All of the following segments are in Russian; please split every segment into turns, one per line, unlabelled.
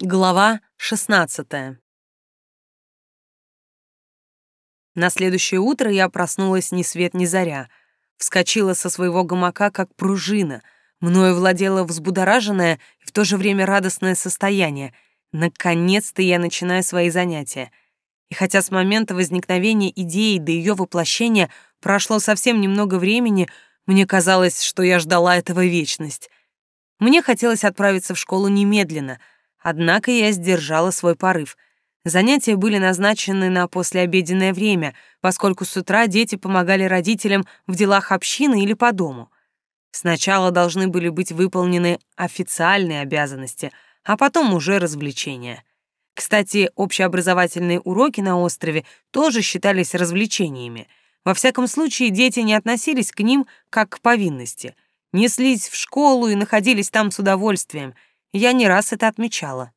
Глава 16 На следующее утро я проснулась ни свет ни заря. Вскочила со своего гамака, как пружина. Мною владело взбудораженное и в то же время радостное состояние. Наконец-то я начинаю свои занятия. И хотя с момента возникновения идеи до ее воплощения прошло совсем немного времени, мне казалось, что я ждала этого вечность. Мне хотелось отправиться в школу немедленно — Однако я сдержала свой порыв. Занятия были назначены на послеобеденное время, поскольку с утра дети помогали родителям в делах общины или по дому. Сначала должны были быть выполнены официальные обязанности, а потом уже развлечения. Кстати, общеобразовательные уроки на острове тоже считались развлечениями. Во всяком случае, дети не относились к ним как к повинности. Неслись в школу и находились там с удовольствием — я не раз это отмечала.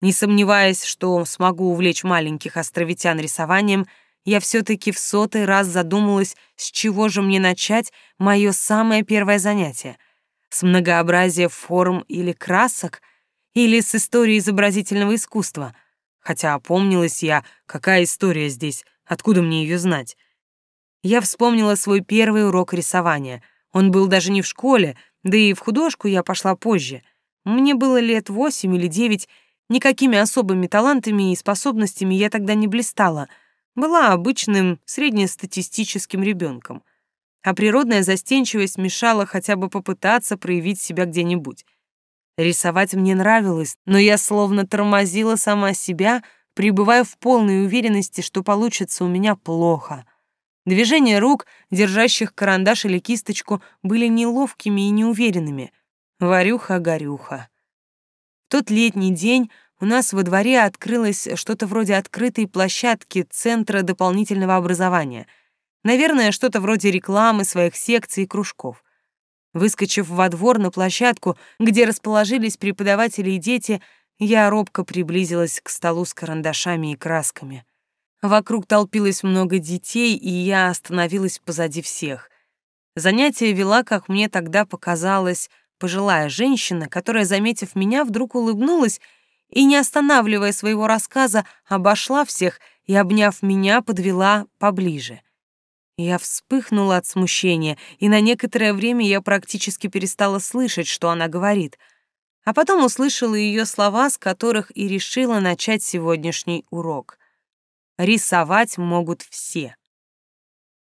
Не сомневаясь, что смогу увлечь маленьких островитян рисованием, я все-таки в сотый раз задумалась, с чего же мне начать мое самое первое занятие. С многообразия форм или красок, или с истории изобразительного искусства. Хотя опомнилась я, какая история здесь, откуда мне ее знать. Я вспомнила свой первый урок рисования. Он был даже не в школе, да и в художку я пошла позже — мне было лет восемь или девять, никакими особыми талантами и способностями я тогда не блистала, была обычным среднестатистическим ребенком. А природная застенчивость мешала хотя бы попытаться проявить себя где-нибудь. Рисовать мне нравилось, но я словно тормозила сама себя, пребывая в полной уверенности, что получится у меня плохо. Движения рук, держащих карандаш или кисточку, были неловкими и неуверенными — Варюха-горюха. В тот летний день у нас во дворе открылось что-то вроде открытой площадки Центра дополнительного образования. Наверное, что-то вроде рекламы своих секций и кружков. Выскочив во двор на площадку, где расположились преподаватели и дети, я робко приблизилась к столу с карандашами и красками. Вокруг толпилось много детей, и я остановилась позади всех. Занятие вела, как мне тогда показалось, Пожилая женщина, которая, заметив меня, вдруг улыбнулась и, не останавливая своего рассказа, обошла всех и, обняв меня, подвела поближе. Я вспыхнула от смущения, и на некоторое время я практически перестала слышать, что она говорит, а потом услышала ее слова, с которых и решила начать сегодняшний урок. «Рисовать могут все».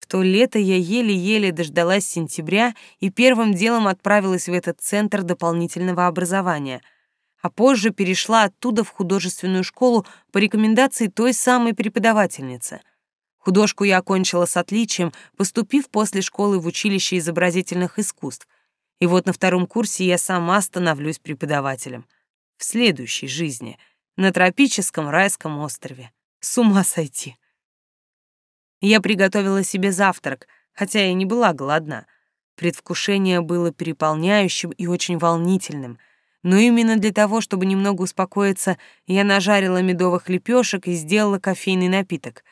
То лето я еле-еле дождалась сентября и первым делом отправилась в этот центр дополнительного образования, а позже перешла оттуда в художественную школу по рекомендации той самой преподавательницы. Художку я окончила с отличием, поступив после школы в училище изобразительных искусств. И вот на втором курсе я сама становлюсь преподавателем. В следующей жизни, на тропическом райском острове. С ума сойти. Я приготовила себе завтрак, хотя и не была голодна. Предвкушение было переполняющим и очень волнительным. Но именно для того, чтобы немного успокоиться, я нажарила медовых лепешек и сделала кофейный напиток.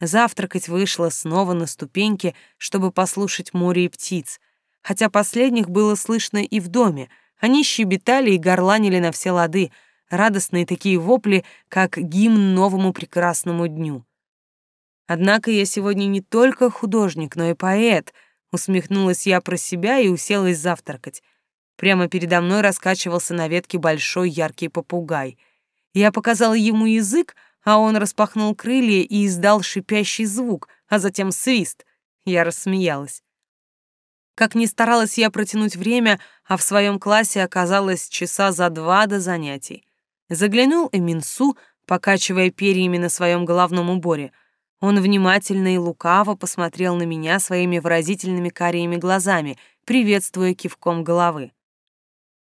Завтракать вышла снова на ступеньки, чтобы послушать море и птиц. Хотя последних было слышно и в доме. Они щебетали и горланили на все лады, радостные такие вопли, как гимн новому прекрасному дню. Однако я сегодня не только художник, но и поэт, усмехнулась я про себя и уселась завтракать. Прямо передо мной раскачивался на ветке большой яркий попугай. Я показала ему язык, а он распахнул крылья и издал шипящий звук, а затем свист. Я рассмеялась. Как ни старалась я протянуть время, а в своем классе оказалось часа за два до занятий. Заглянул Эминсу, покачивая перьями на своем головном уборе — он внимательно и лукаво посмотрел на меня своими выразительными карими глазами, приветствуя кивком головы.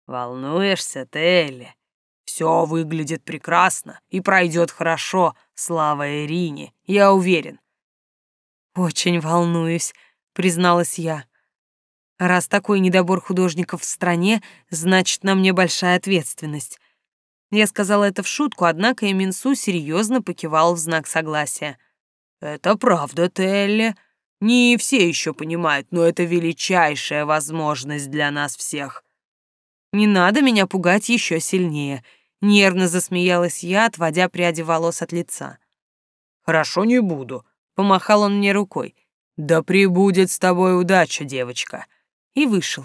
«Волнуешься, Телли? Все выглядит прекрасно и пройдет хорошо, слава Ирине, я уверен». «Очень волнуюсь», — призналась я. «Раз такой недобор художников в стране, значит, на мне большая ответственность». Я сказала это в шутку, однако Эминсу серьезно покивал в знак согласия. «Это правда, Телли. Не все еще понимают, но это величайшая возможность для нас всех». «Не надо меня пугать еще сильнее. Нервно засмеялась я, отводя пряди волос от лица.
«Хорошо, не буду», —
помахал он мне рукой.
«Да прибудет с тобой удача, девочка!»
И вышел.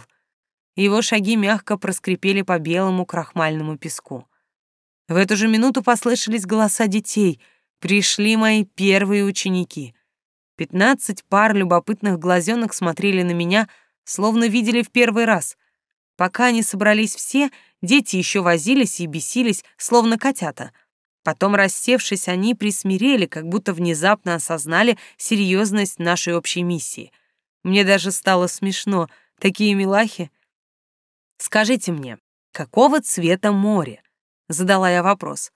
Его шаги мягко проскрипели по белому крахмальному песку. В эту же минуту послышались голоса детей. Пришли мои первые ученики. Пятнадцать пар любопытных глазенок смотрели на меня, словно видели в первый раз. Пока не собрались все, дети еще возились и бесились, словно котята. Потом, рассевшись, они присмирели, как будто внезапно осознали серьезность нашей общей миссии. Мне даже стало смешно. Такие милахи. Скажите мне, какого цвета море? Задала я вопрос.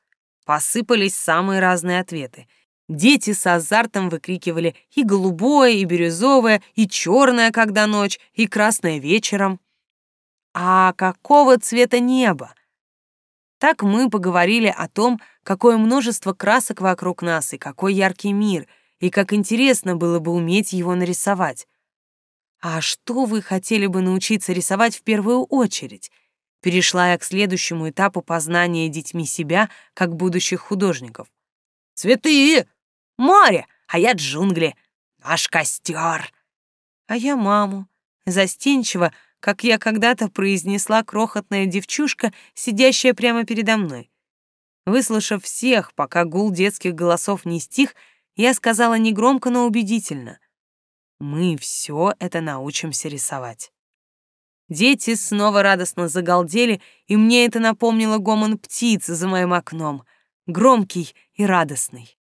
Посыпались самые разные ответы. Дети с азартом выкрикивали и голубое, и бирюзовое, и черное, когда ночь, и красное вечером. А какого цвета небо? Так мы поговорили о том, какое множество красок вокруг нас и какой яркий мир, и как интересно было бы уметь его нарисовать. А что вы хотели бы научиться рисовать в первую очередь? Перешла я к следующему этапу познания детьми себя как будущих художников.
«Цветы! Море! А я джунгли! Наш костер!»
А я маму. Застенчиво, как я когда-то произнесла крохотная девчушка, сидящая прямо передо мной. Выслушав всех, пока гул детских голосов не стих, я сказала негромко, но убедительно. Мы все это научимся рисовать. Дети снова радостно загалдели, и мне это напомнило гомон птиц за моим окном, громкий и радостный.